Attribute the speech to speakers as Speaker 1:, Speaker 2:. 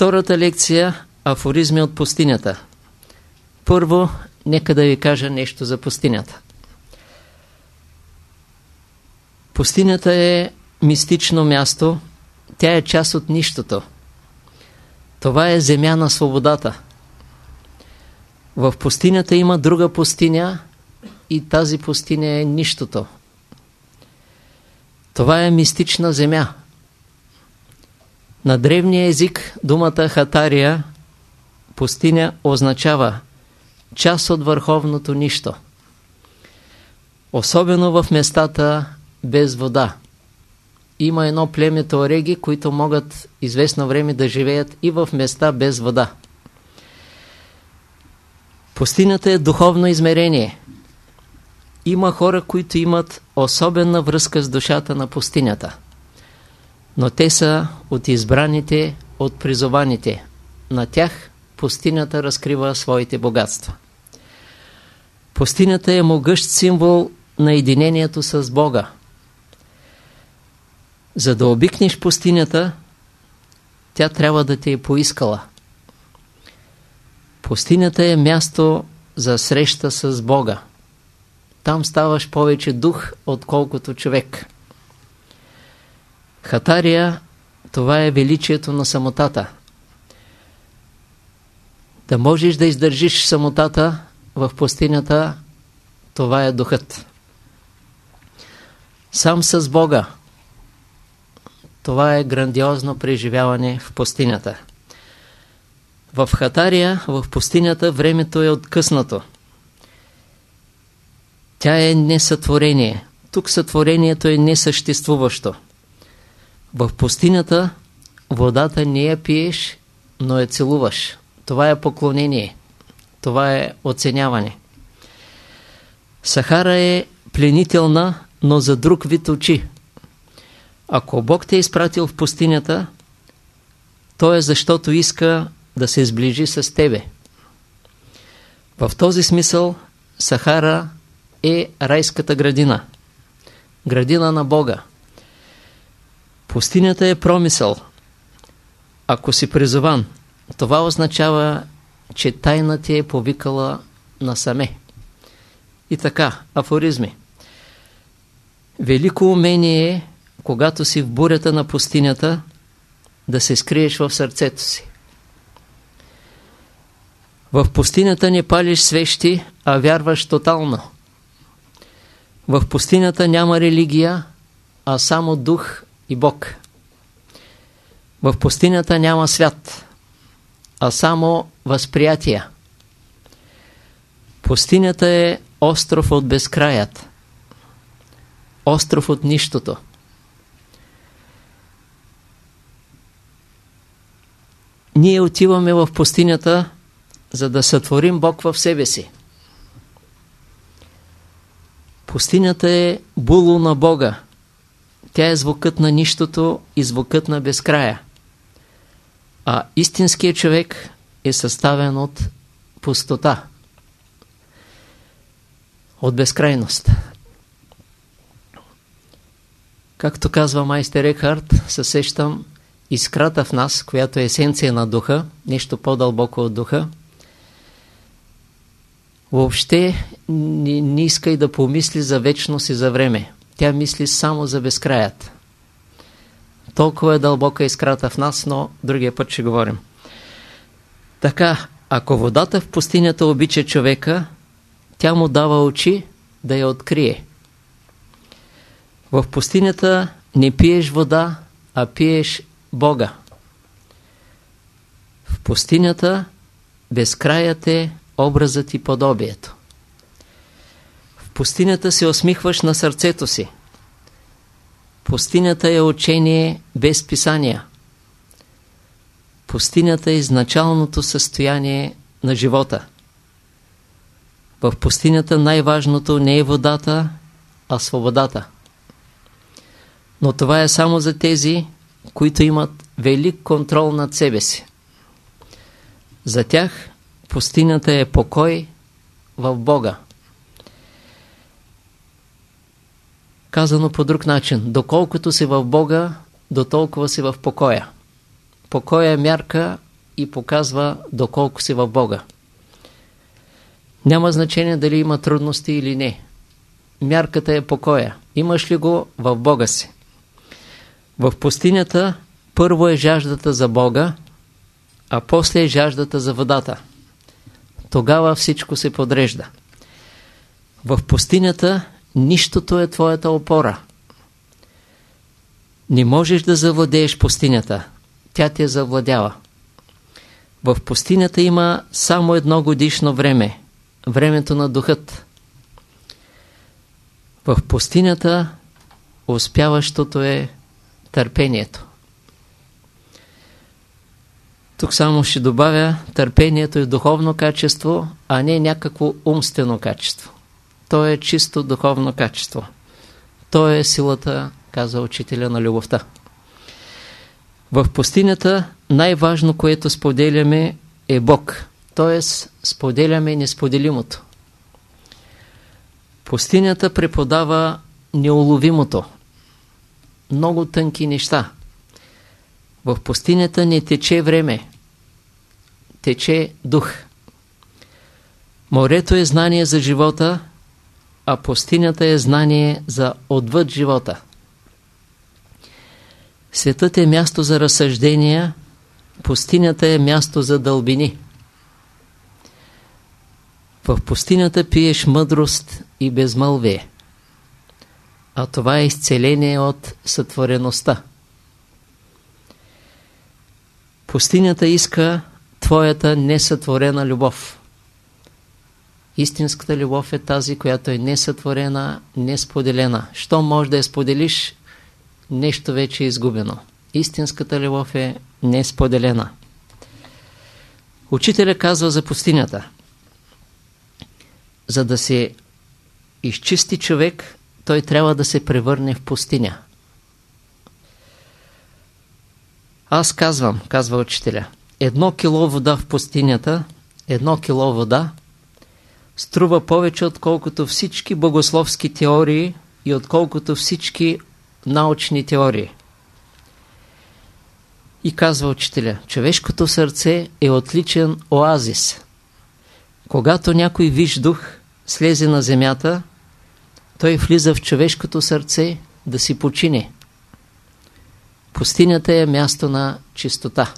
Speaker 1: Втората лекция – афоризми от пустинята. Първо, нека да ви кажа нещо за пустинята. Пустинята е мистично място, тя е част от нищото. Това е земя на свободата. В пустинята има друга пустиня и тази пустиня е нищото. Това е мистична земя. На древния език думата хатария, пустиня, означава част от върховното нищо. Особено в местата без вода. Има едно племе туареги, които могат известно време да живеят и в места без вода. Пустинята е духовно измерение. Има хора, които имат особена връзка с душата на пустинята. Но те са от избраните, от призованите. На тях пустинята разкрива своите богатства. Пустинята е могъщ символ на единението с Бога. За да обикнеш пустинята, тя трябва да те е поискала. Пустинята е място за среща с Бога. Там ставаш повече дух, отколкото човек. Хатария, това е величието на самотата. Да можеш да издържиш самотата в пустинята, това е духът. Сам с Бога, това е грандиозно преживяване в пустинята. В Хатария, в пустинята, времето е откъснато. Тя е несътворение. Тук сътворението е несъществуващо. В пустинята водата не я пиеш, но я целуваш. Това е поклонение. Това е оценяване. Сахара е пленителна, но за друг вид очи. Ако Бог те е изпратил в пустинята, то е защото иска да се сближи с тебе. В този смисъл Сахара е райската градина. Градина на Бога. Пустинята е промисъл. Ако си призован, това означава, че тайна ти е повикала насаме. И така, афоризми. Велико умение е когато си в бурята на пустинята, да се скриеш в сърцето си. В пустинята не палиш свещи, а вярваш тотално. В пустинята няма религия, а само дух и Бог. В пустинята няма свят, а само възприятия. Пустинята е остров от безкраят, остров от нищото. Ние отиваме в пустинята, за да сътворим Бог в себе си. Пустинята е було на Бога. Тя е звукът на нищото и звукът на безкрая. А истинският човек е съставен от пустота. От безкрайност. Както казва майстер Екхарт, съсещам искрата в нас, която е есенция на духа, нещо по-дълбоко от духа, въобще не, не иска и да помисли за вечност и за време. Тя мисли само за безкраят. Толкова е дълбока искрата в нас, но другия път ще говорим. Така, ако водата в пустинята обича човека, тя му дава очи да я открие. В пустинята не пиеш вода, а пиеш Бога. В пустинята безкраят е образът и подобието. Пустинята се усмихваш на сърцето си. Пустинята е учение без писания. Пустинята е изначалното състояние на живота. В пустинята най-важното не е водата, а свободата. Но това е само за тези, които имат велик контрол над себе си. За тях пустинята е покой в Бога. Казано по друг начин, доколкото си в Бога, до толкова си в покоя. Покоя е мярка и показва доколко си в Бога. Няма значение дали има трудности или не. Мярката е покоя. Имаш ли го в Бога си? В пустинята първо е жаждата за Бога, а после е жаждата за водата. Тогава всичко се подрежда. В пустинята нищото е твоята опора. Не можеш да завладееш пустинята. Тя те завладява. В пустинята има само едно годишно време. Времето на духът. В пустинята успяващото е търпението. Тук само ще добавя, търпението е духовно качество, а не някакво умствено качество. То е чисто духовно качество. То е силата, каза учителя на любовта. В пустинята най-важно, което споделяме е Бог. Т.е. споделяме несподелимото. Пустинята преподава неуловимото. Много тънки неща. В пустинята не тече време. Тече дух. Морето е знание за живота, а пустинята е знание за отвъд живота. Светът е място за разсъждения, пустинята е място за дълбини. В пустинята пиеш мъдрост и безмълвие, а това е изцеление от сътвореността. Пустинята иска твоята несътворена любов. Истинската любов е тази, която е несътворена, несподелена. Що може да я споделиш, нещо вече е изгубено. Истинската любов е несподелена. Учителя казва за пустинята. За да се изчисти човек, той трябва да се превърне в пустиня. Аз казвам, казва учителя, едно кило вода в пустинята, едно кило вода, струва повече отколкото всички богословски теории и отколкото всички научни теории. И казва учителя, човешкото сърце е отличен оазис. Когато някой виж дух слезе на земята, той влиза в човешкото сърце да си почине. Пустинята е място на чистота.